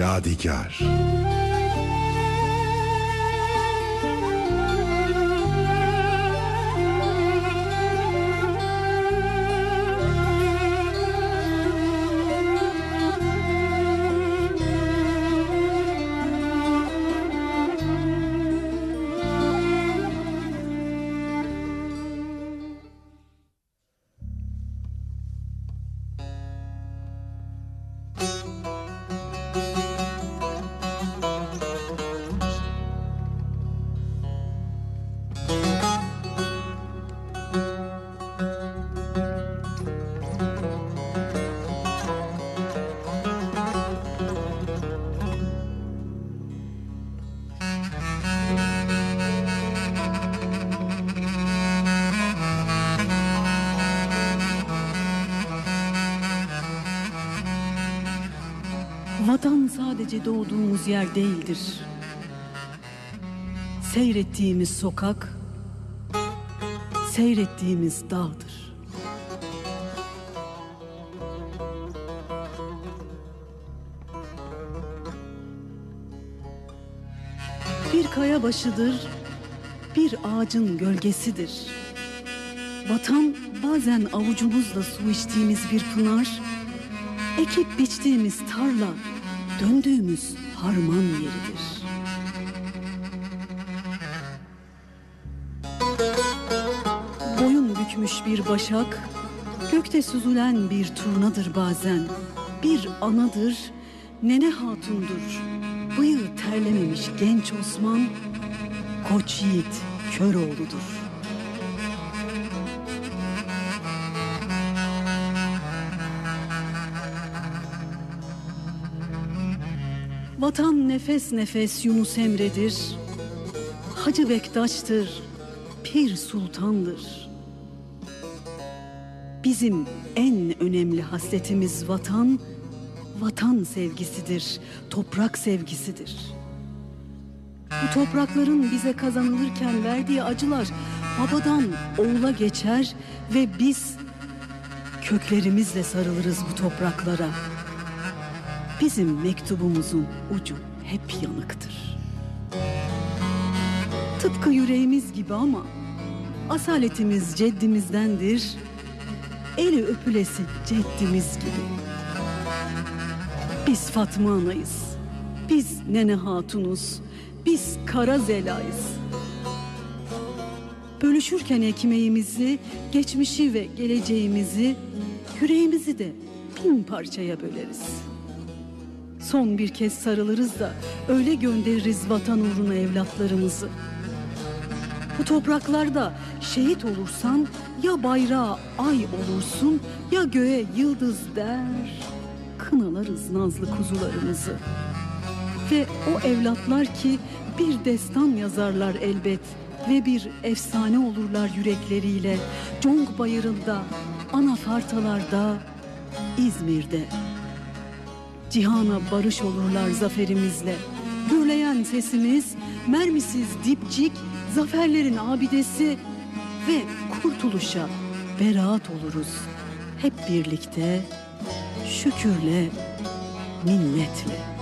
Yadigar yer değildir. Seyrettiğimiz sokak, seyrettiğimiz dağdır. Bir kaya başıdır, bir ağacın gölgesidir. Vatan bazen avucumuzla su içtiğimiz bir pınar, ekip biçtiğimiz tarla, döndüğümüz harman yeridir. Boyun bükmüş bir başak, gökte süzülen bir turnadır bazen. Bir anadır, nene hatundur. Bıyığı terlememiş genç Osman, koç yiğit Köroğlu'dur. Vatan nefes nefes Yunus Emre'dir. Hacı Bektaş'tır, Pir Sultan'dır. Bizim en önemli hasletimiz vatan, vatan sevgisidir, toprak sevgisidir. Bu toprakların bize kazanılırken verdiği acılar babadan oğula geçer ve biz köklerimizle sarılırız bu topraklara. Bizim mektubumuzun ucu hep yanıktır. Tıpkı yüreğimiz gibi ama asaletimiz ceddimizdendir. Eli öpülesi ceddimiz gibi. Biz Fatma Ana'yız. Biz Nene Hatunuz. Biz Kara Zela'yız. Bölüşürken ekmeğimizi, geçmişi ve geleceğimizi, yüreğimizi de bin parçaya böleriz. Son bir kez sarılırız da öyle göndeririz vatan uğruna evlatlarımızı. Bu topraklarda şehit olursan ya bayrağa ay olursun ya göğe yıldız der. Kınalarız nazlı kuzularımızı. Ve o evlatlar ki bir destan yazarlar elbet ve bir efsane olurlar yürekleriyle. Cong bayırında, anafartalarda, İzmir'de. Cihana barış olurlar zaferimizle. Gürleyen sesimiz, mermisiz dipçik, zaferlerin abidesi ve kurtuluşa beraat oluruz. Hep birlikte, şükürle, minnetle.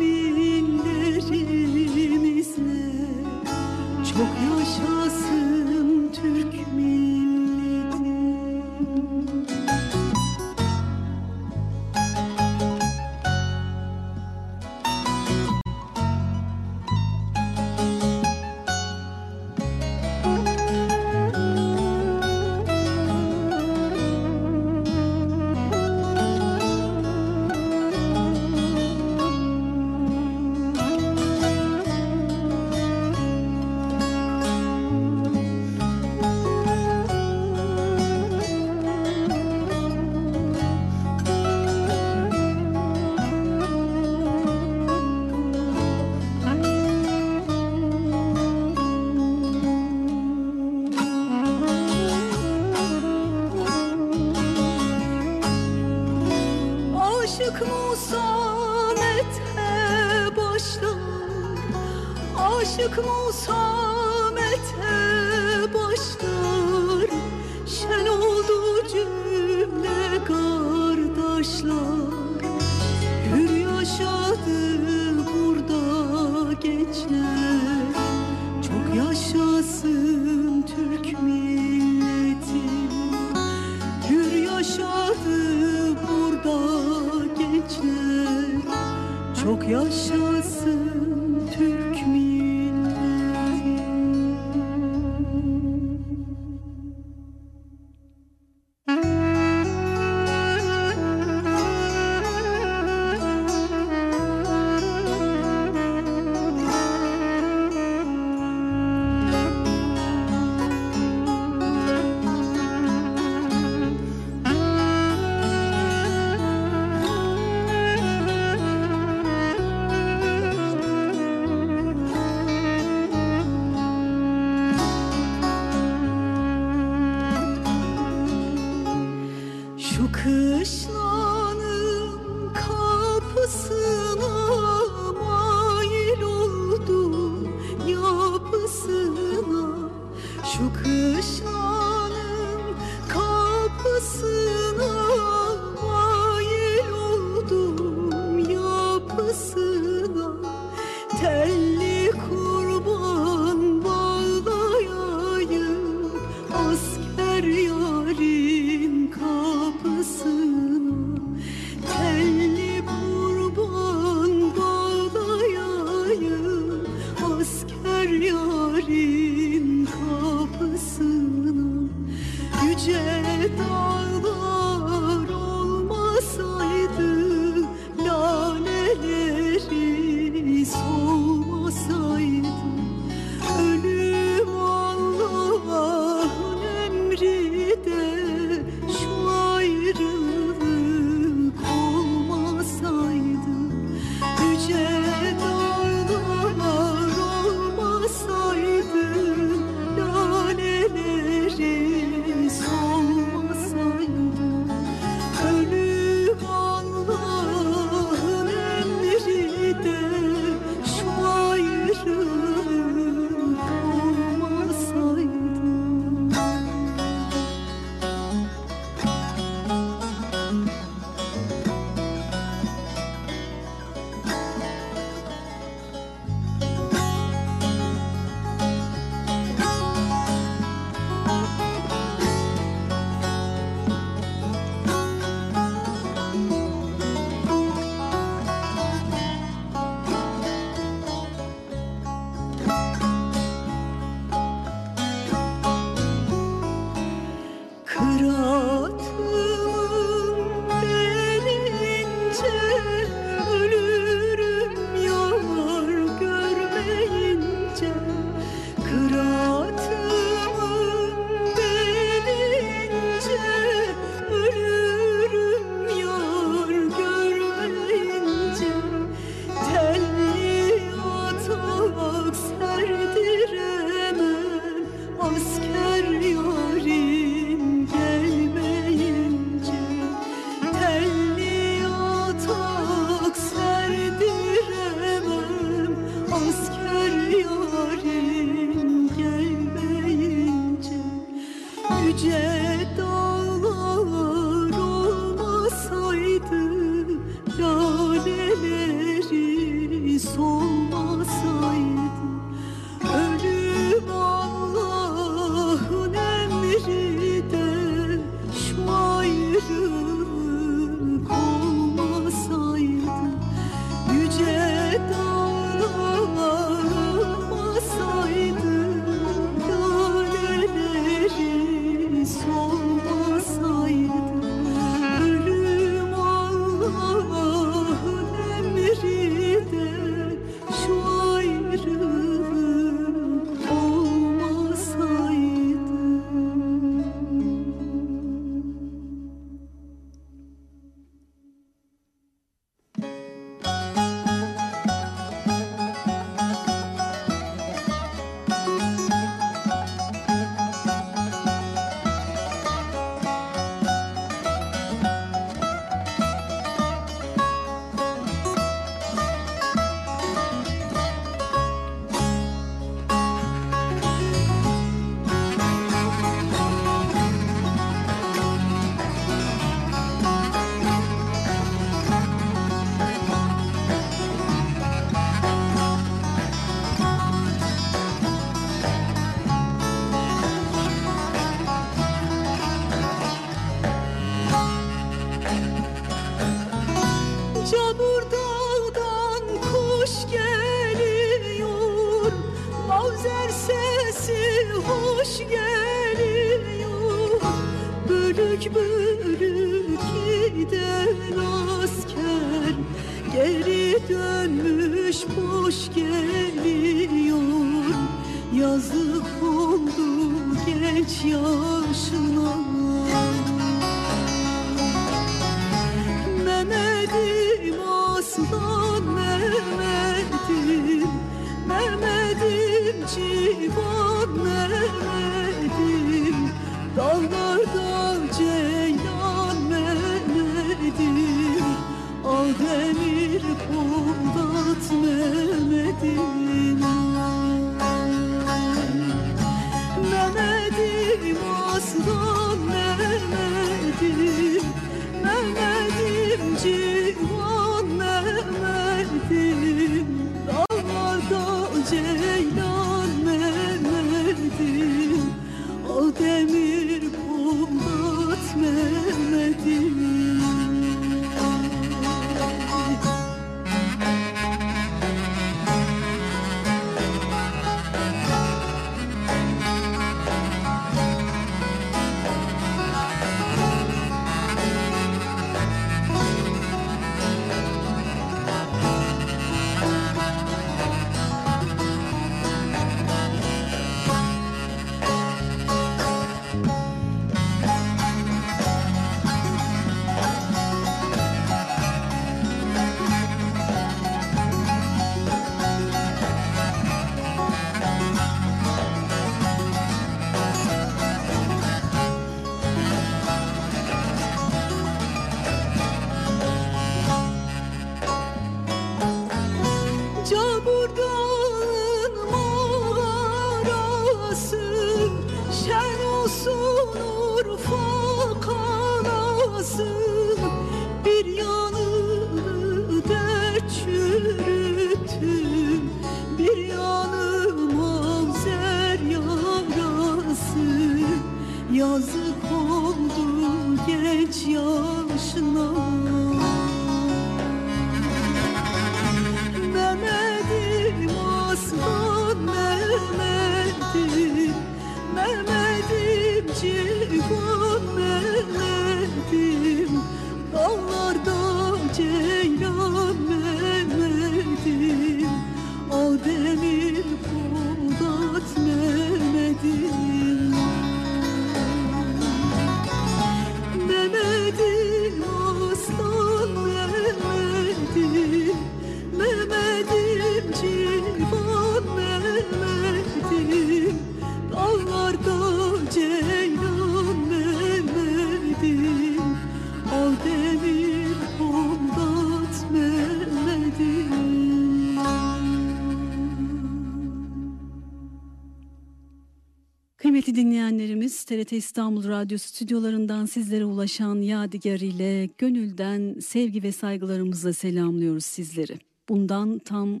TRT İstanbul Radyo stüdyolarından sizlere ulaşan Yadigar ile gönülden sevgi ve saygılarımızla selamlıyoruz sizleri. Bundan tam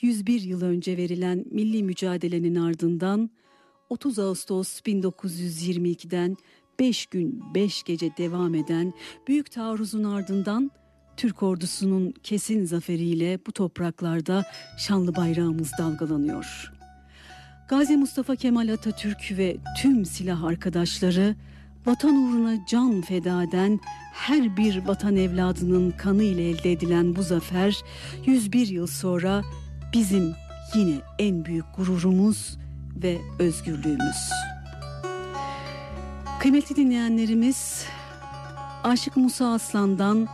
101 yıl önce verilen milli mücadelenin ardından 30 Ağustos 1922'den 5 gün 5 gece devam eden büyük taarruzun ardından Türk ordusunun kesin zaferiyle bu topraklarda şanlı bayrağımız dalgalanıyor. Gazi Mustafa Kemal Atatürk ve tüm silah arkadaşları vatan uğruna can feda eden her bir vatan evladının kanı ile elde edilen bu zafer 101 yıl sonra bizim yine en büyük gururumuz ve özgürlüğümüz. Kıymetli dinleyenlerimiz Aşık Musa Aslan'dan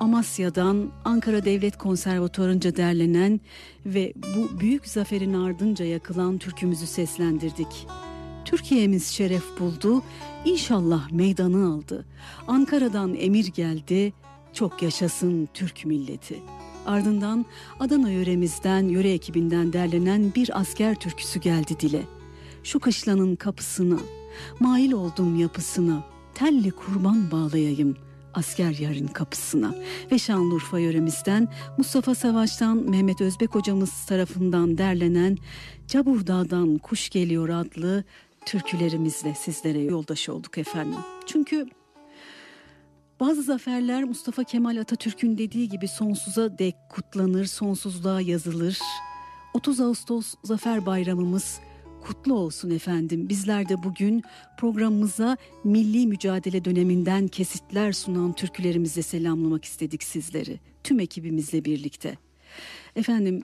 Amasya'dan Ankara Devlet Konservatuarı'nca derlenen ve bu büyük zaferin ardınca yakılan türkümüzü seslendirdik. Türkiye'miz şeref buldu, inşallah meydanı aldı. Ankara'dan emir geldi, çok yaşasın Türk milleti. Ardından Adana yöremizden, yöre ekibinden derlenen bir asker türküsü geldi dile. Şu kışlanın kapısına, mail oldum yapısına, telli kurban bağlayayım.'' Asker yarın kapısına ve Şanlıurfa yöremizden Mustafa Savaş'tan Mehmet Özbek hocamız tarafından derlenen Cabur Dağ'dan Kuş Geliyor adlı türkülerimizle sizlere yoldaş olduk efendim. Çünkü bazı zaferler Mustafa Kemal Atatürk'ün dediği gibi sonsuza dek kutlanır, sonsuzluğa yazılır. 30 Ağustos Zafer Bayramımız kutlu olsun efendim. Bizler de bugün programımıza milli mücadele döneminden kesitler sunan türkülerimizle selamlamak istedik sizleri. Tüm ekibimizle birlikte. Efendim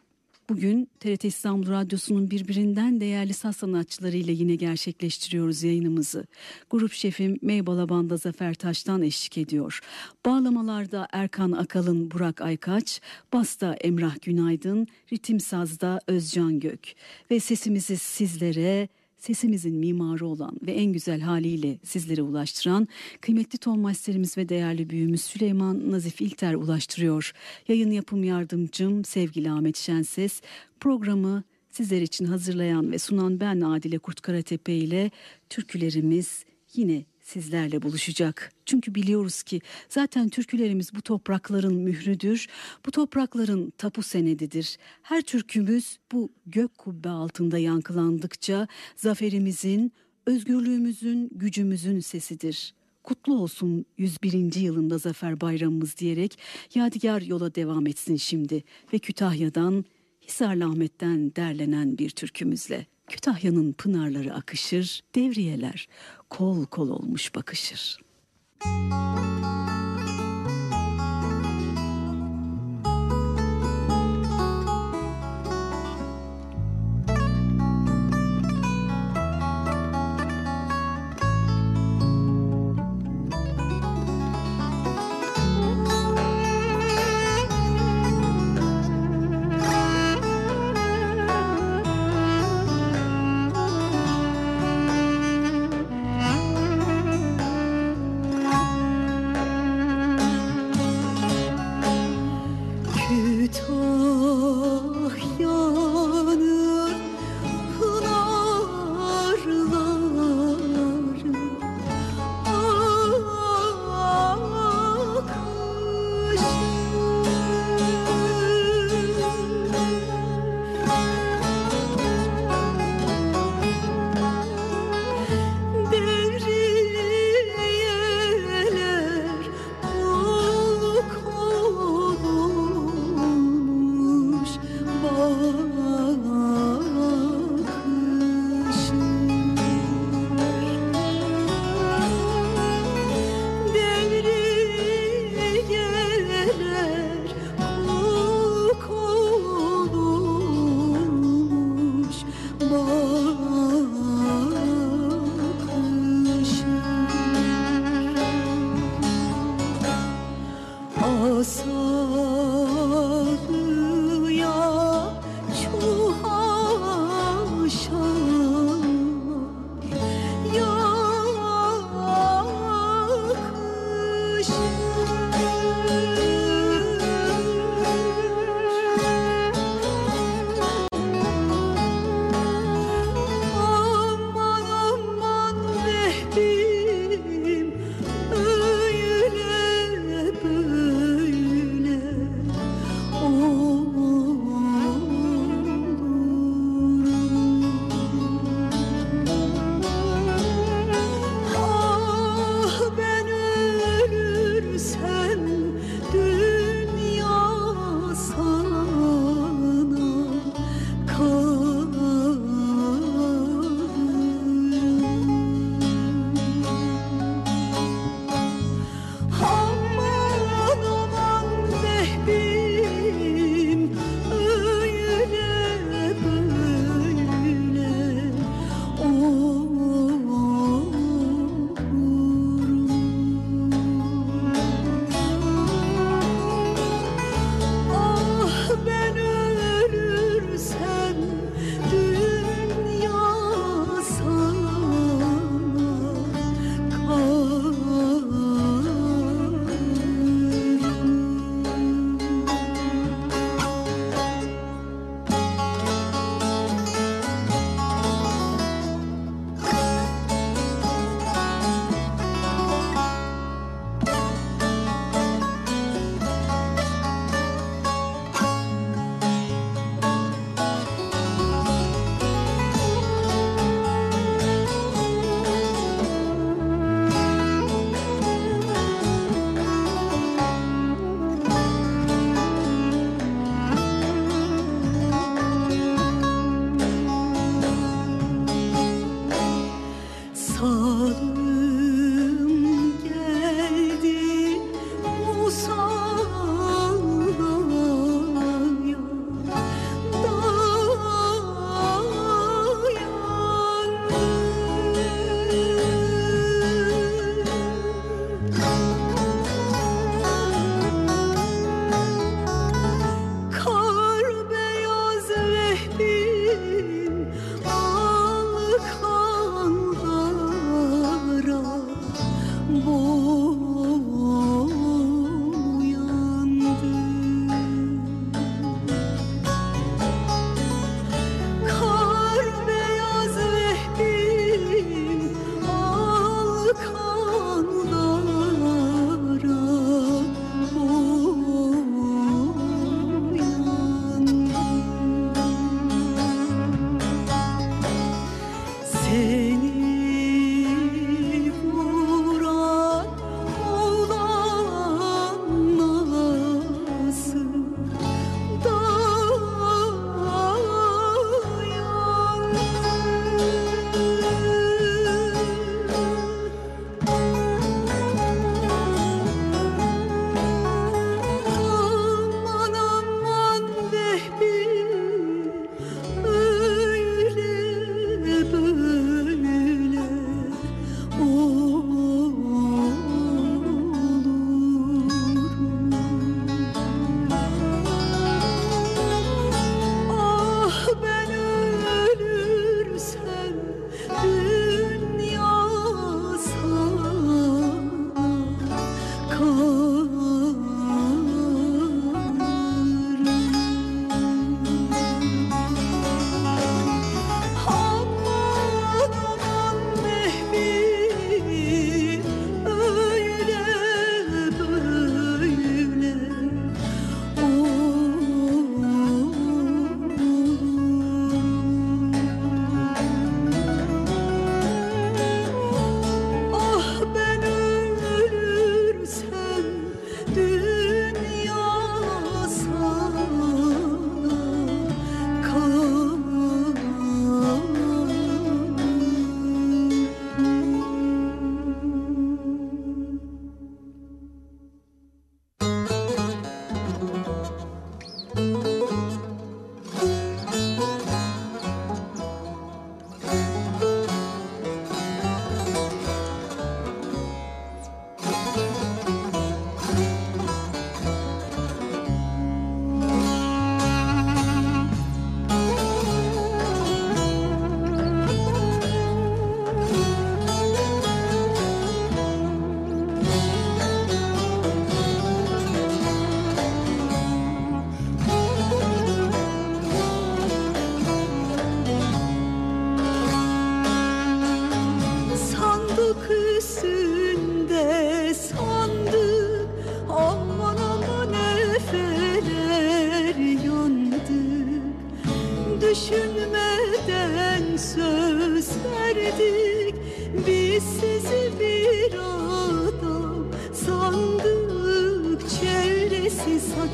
Bugün TRT İstanbul Radyosu'nun birbirinden değerli saz sanatçılarıyla yine gerçekleştiriyoruz yayınımızı. Grup şefim Meybala Banda Zafer Taş'tan eşlik ediyor. Bağlamalarda Erkan Akalın, Burak Aykaç, Basta Emrah Günaydın, Ritim Saz'da Özcan Gök. Ve sesimizi sizlere sesimizin mimarı olan ve en güzel haliyle sizlere ulaştıran kıymetli ton masterimiz ve değerli büyüğümüz Süleyman Nazif İlter ulaştırıyor. Yayın yapım yardımcım sevgili Ahmet Şenses programı sizler için hazırlayan ve sunan ben Adile Kurtkaratepe ile türkülerimiz yine sizlerle buluşacak. Çünkü biliyoruz ki zaten türkülerimiz bu toprakların mührüdür. Bu toprakların tapu senedidir. Her türkümüz bu gök kubbe altında yankılandıkça zaferimizin, özgürlüğümüzün, gücümüzün sesidir. Kutlu olsun 101. yılında Zafer Bayramımız diyerek Yadigar yola devam etsin şimdi ve Kütahya'dan Hisarlı Ahmet'ten derlenen bir türkümüzle. Kütahya'nın pınarları akışır, devriyeler kol kol olmuş bakışır. Müzik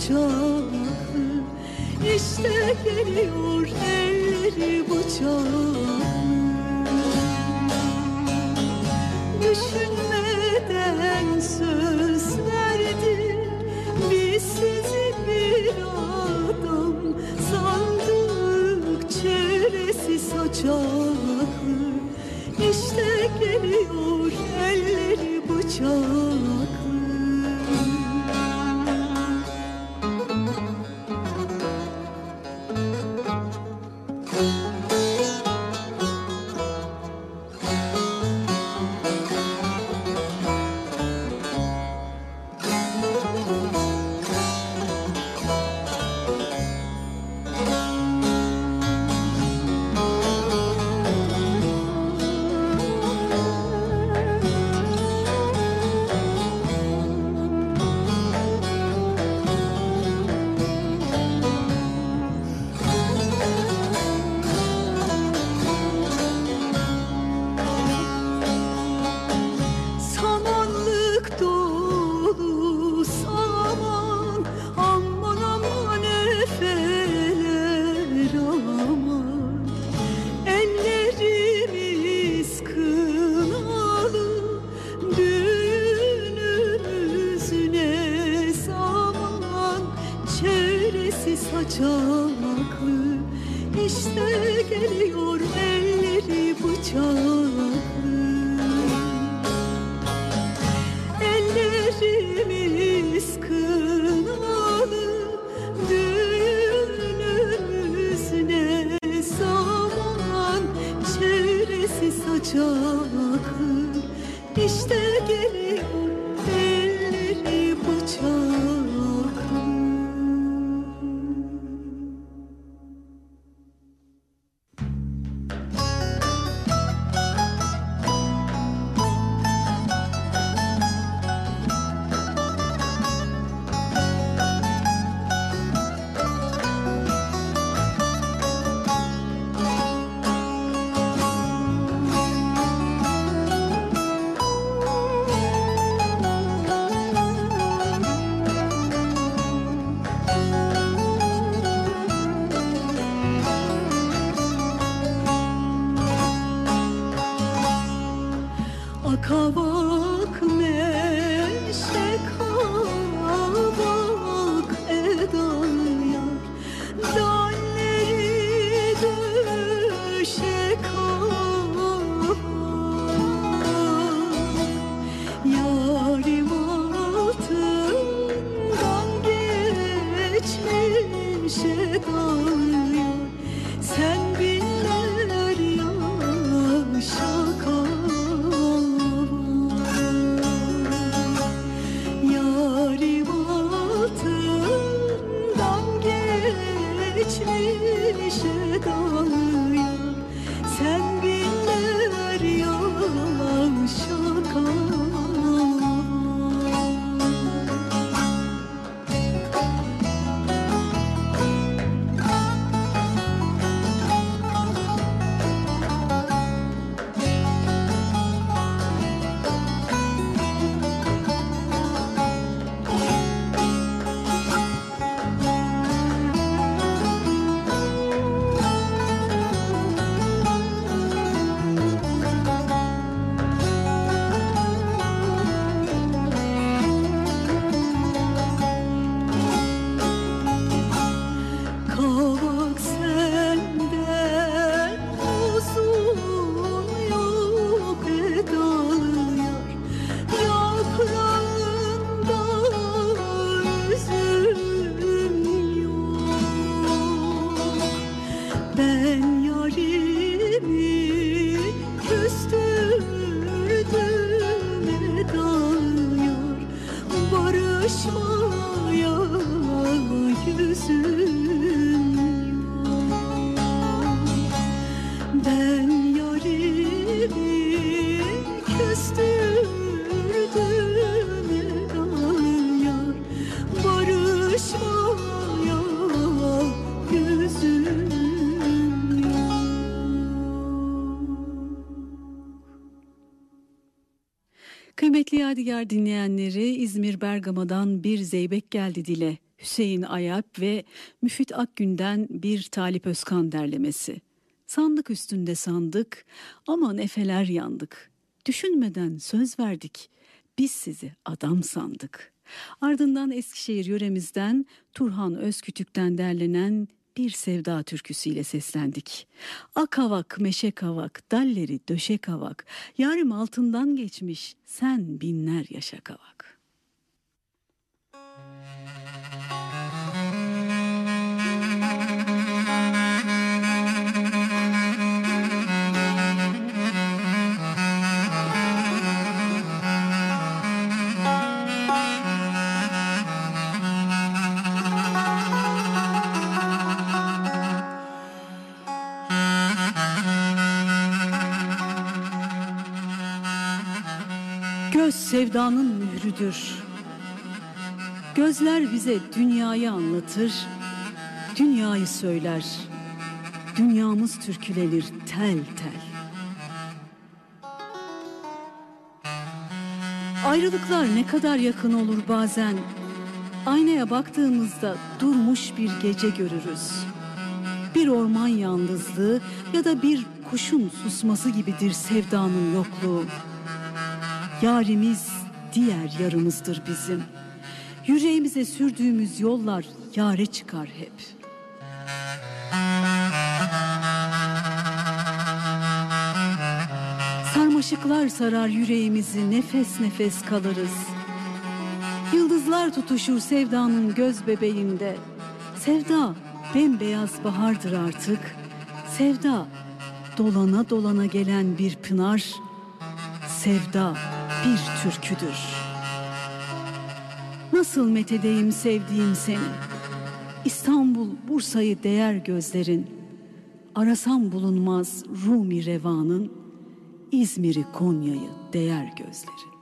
bıçaklı İşte geliyor elleri bıçaklı Düşünmeden söz verdin Biz sizi bir adam sandık Çeresi saçaklı İşte geliyor elleri bıçaklı Yadigar dinleyenleri İzmir Bergama'dan bir zeybek geldi dile. Hüseyin Ayap ve Müfit Akgün'den bir Talip Özkan derlemesi. Sandık üstünde sandık, aman efeler yandık. Düşünmeden söz verdik, biz sizi adam sandık. Ardından Eskişehir yöremizden Turhan Özkütük'ten derlenen bir sevda türküsüyle seslendik. Akavak, meşe kavak, dalleri döşe kavak, yarım altından geçmiş, sen binler yaşa kavak. Sevdanın mührüdür. Gözler bize dünyayı anlatır, dünyayı söyler. Dünyamız türkülenir tel tel. Ayrılıklar ne kadar yakın olur bazen. Aynaya baktığımızda durmuş bir gece görürüz. Bir orman yalnızlığı ya da bir kuşun susması gibidir sevdanın yokluğu. Yarimiz diğer yarımızdır bizim. Yüreğimize sürdüğümüz yollar yare çıkar hep. Sarmaşıklar sarar yüreğimizi nefes nefes kalırız. Yıldızlar tutuşur sevdanın göz bebeğinde. Sevda bembeyaz bahardır artık. Sevda dolana dolana gelen bir pınar. Sevda bir türküdür. Nasıl methedeyim sevdiğim seni? İstanbul, Bursa'yı değer gözlerin. Arasam bulunmaz Rumi revanın, İzmir'i, Konya'yı değer gözlerin.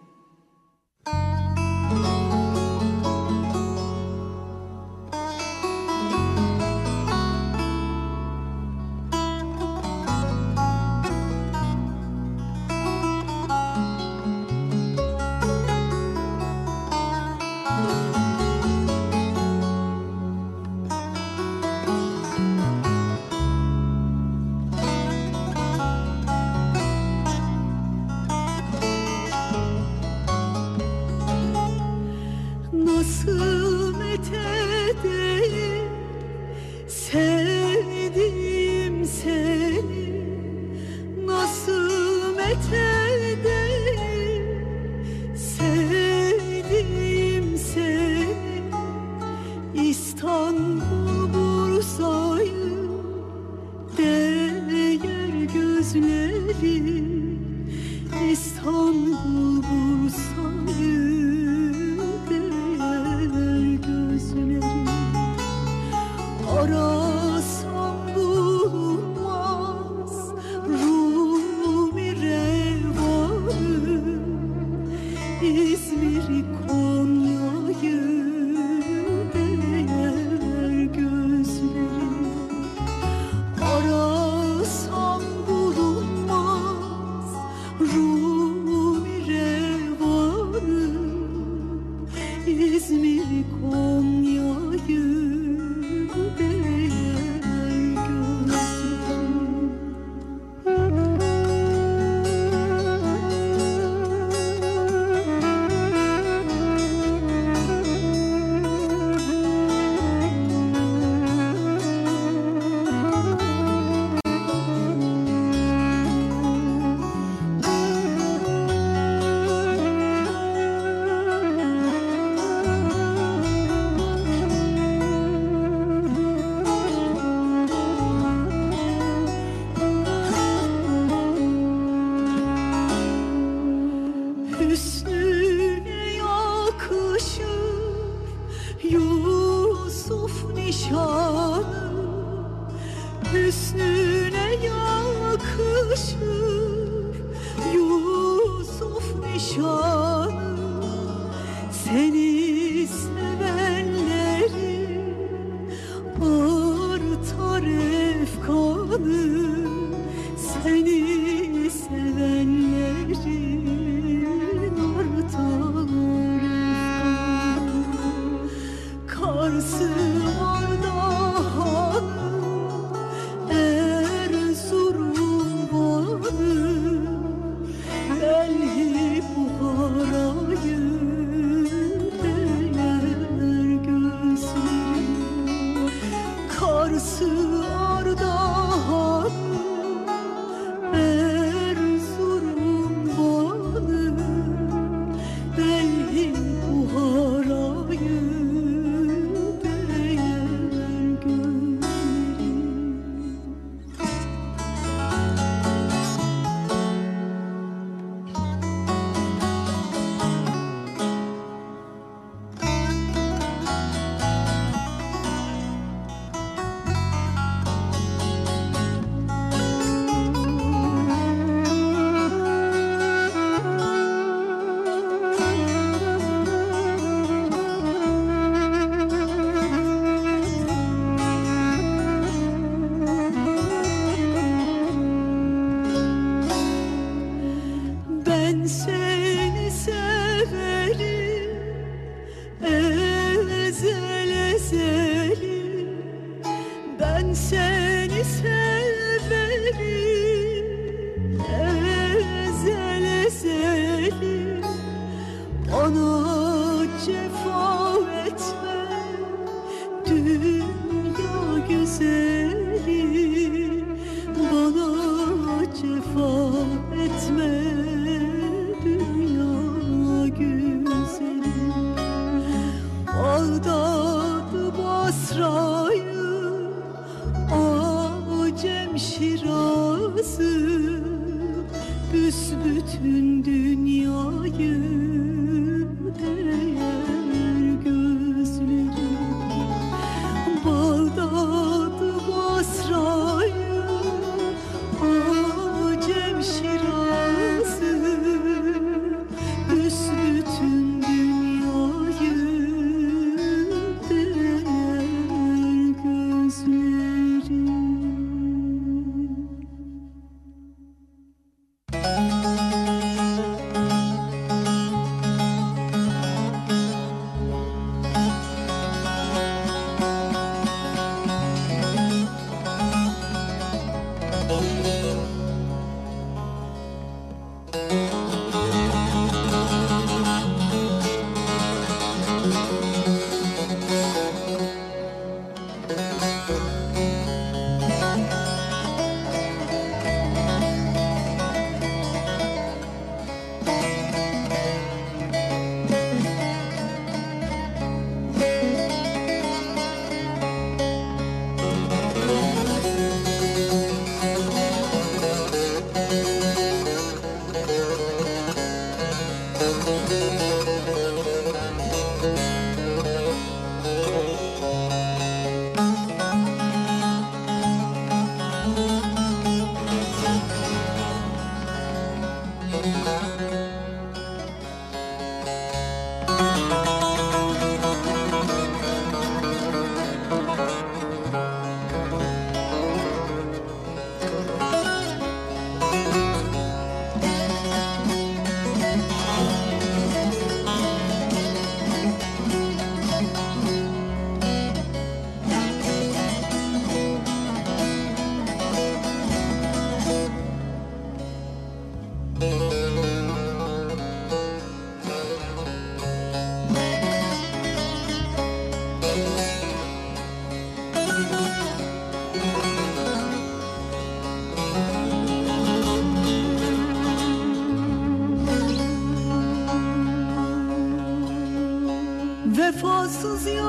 vefasız yar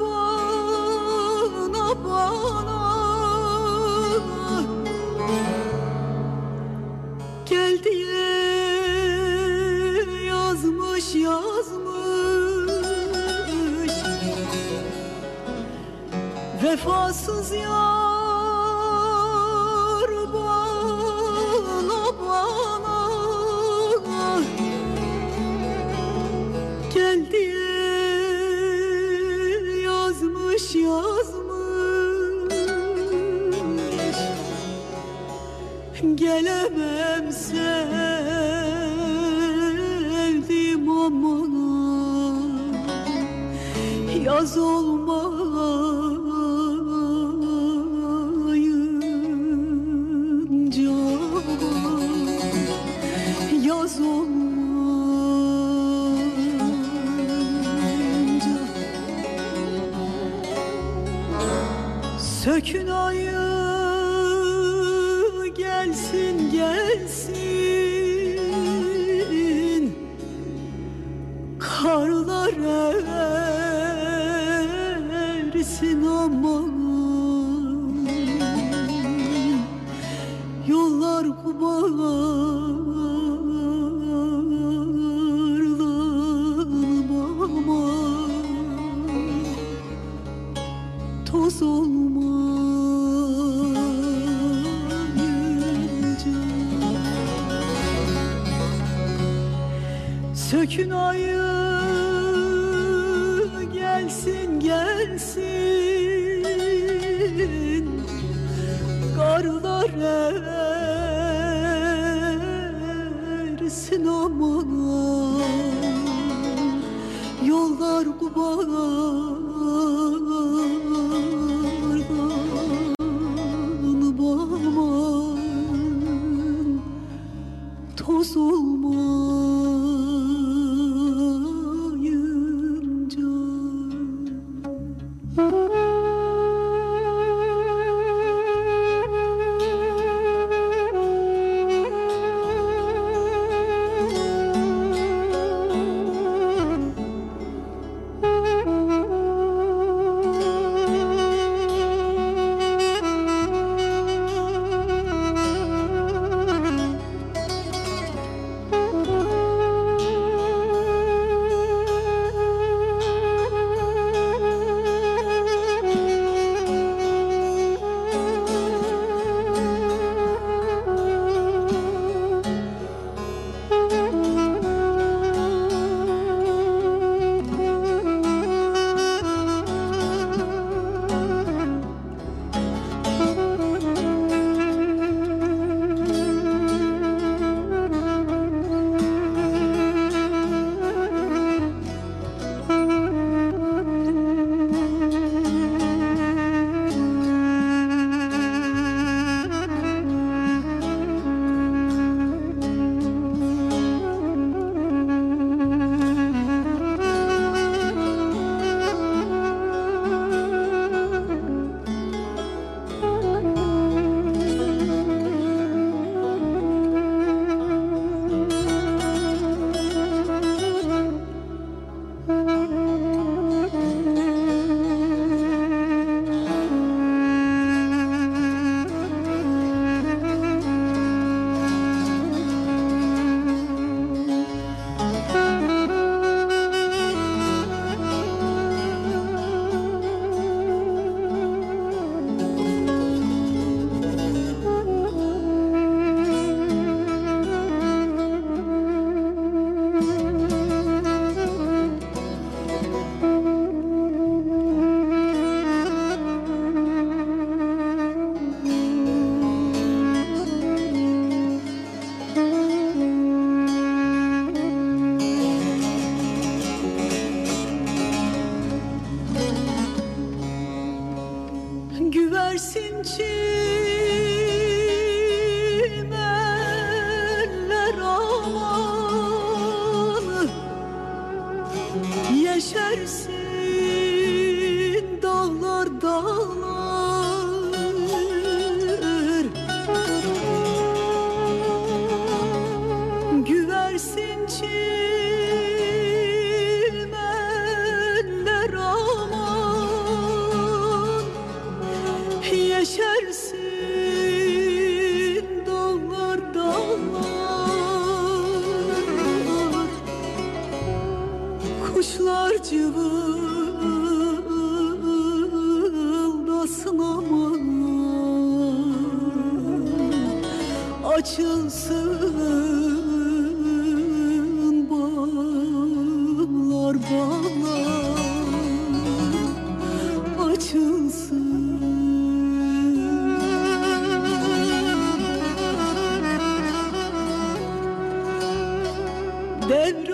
bana bana. Gel diye yazmış yazmış. Vefasız yar Aşağıdan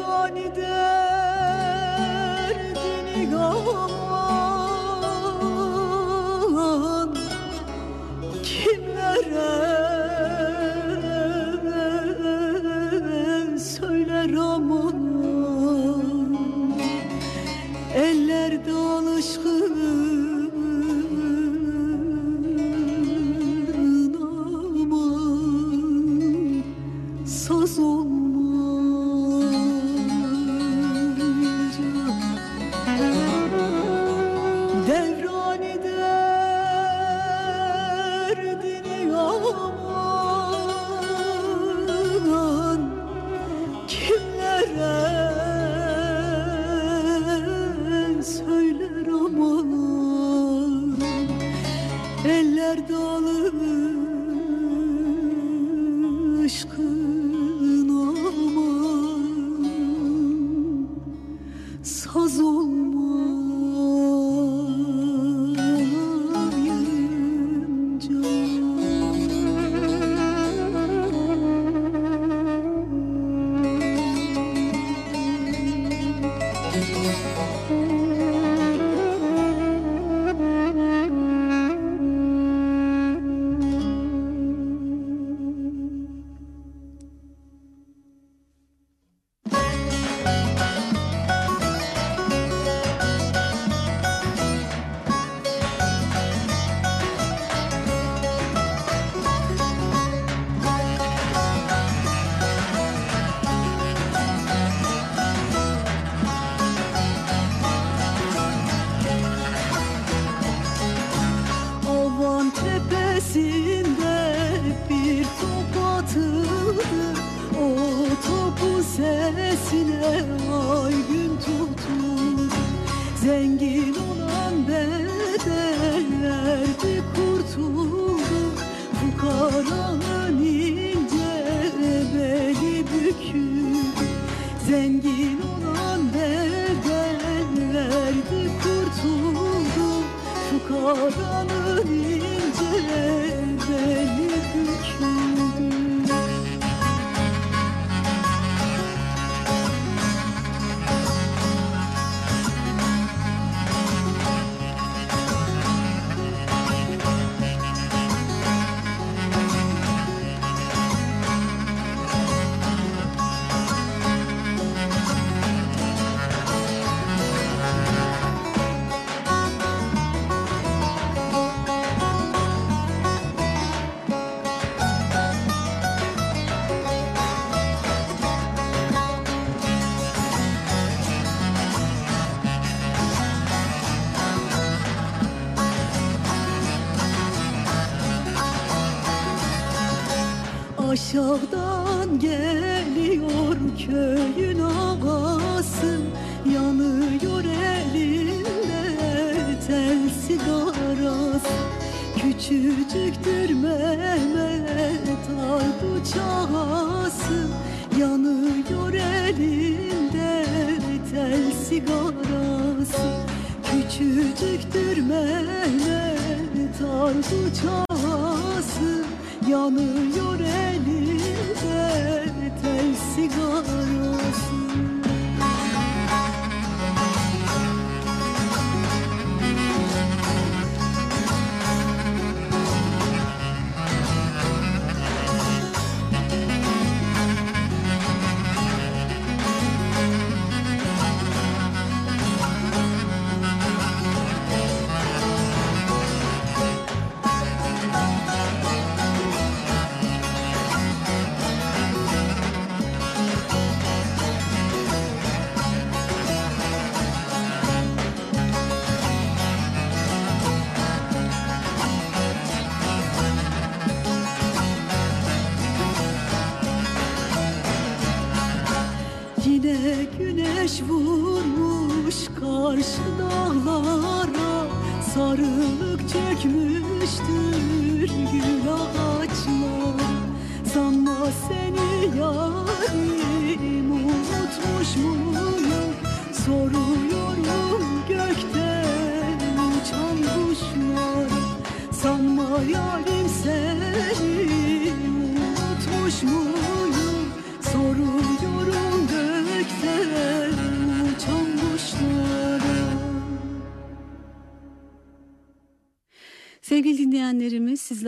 Ardu çağası Yanıyor elinde tel sigarası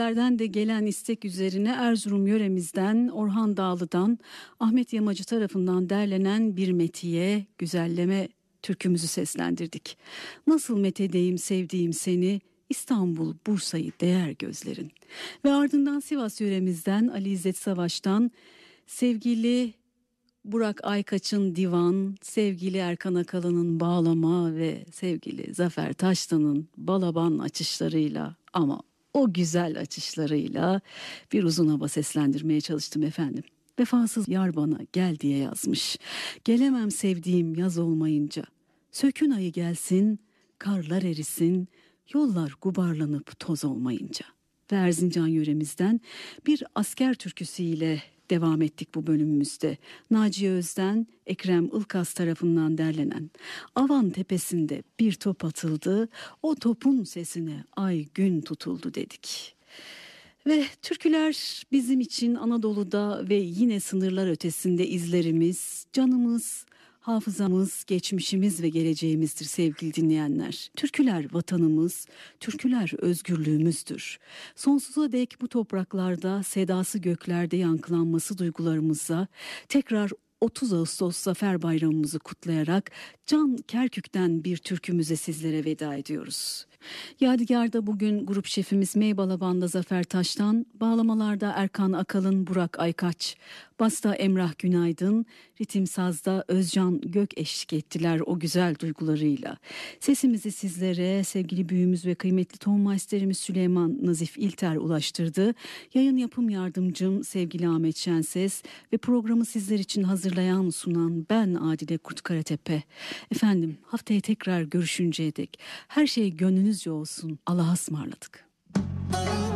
sizlerden de gelen istek üzerine Erzurum yöremizden Orhan Dağlı'dan Ahmet Yamacı tarafından derlenen bir metiye güzelleme türkümüzü seslendirdik. Nasıl methedeyim sevdiğim seni İstanbul, Bursa'yı değer gözlerin. Ve ardından Sivas yöremizden Ali İzzet Savaş'tan sevgili Burak Aykaç'ın divan, sevgili Erkan Akalı'nın bağlama ve sevgili Zafer Taştan'ın balaban açışlarıyla ama o güzel açışlarıyla bir uzun hava seslendirmeye çalıştım efendim. Vefasız yar bana gel diye yazmış. Gelemem sevdiğim yaz olmayınca. Sökün ayı gelsin, karlar erisin, yollar gubarlanıp toz olmayınca. Ve Erzincan yöremizden bir asker türküsüyle devam ettik bu bölümümüzde. Naci Özden, Ekrem Ilkas tarafından derlenen Avan tepesinde bir top atıldı, o topun sesine ay gün tutuldu dedik. Ve türküler bizim için Anadolu'da ve yine sınırlar ötesinde izlerimiz, canımız, hafızamız, geçmişimiz ve geleceğimizdir sevgili dinleyenler. Türküler vatanımız, türküler özgürlüğümüzdür. Sonsuza dek bu topraklarda sedası göklerde yankılanması duygularımıza tekrar 30 Ağustos Zafer Bayramımızı kutlayarak Can Kerkük'ten bir türkümüze sizlere veda ediyoruz. Yadigar'da bugün grup şefimiz Meybalaban'da Zafer Taş'tan, bağlamalarda Erkan Akalın, Burak Aykaç, Basta Emrah Günaydın, Ritim Saz'da Özcan Gök eşlik ettiler o güzel duygularıyla. Sesimizi sizlere sevgili büyüğümüz ve kıymetli tonmeisterimiz Süleyman Nazif İlter ulaştırdı. Yayın yapım yardımcım sevgili Ahmet Şenses ve programı sizler için hazırlayan sunan ben Adile Kurt Karatepe. Efendim haftaya tekrar görüşünceye dek her şey gönlünüzce olsun. Allah'a ısmarladık. Kurbanam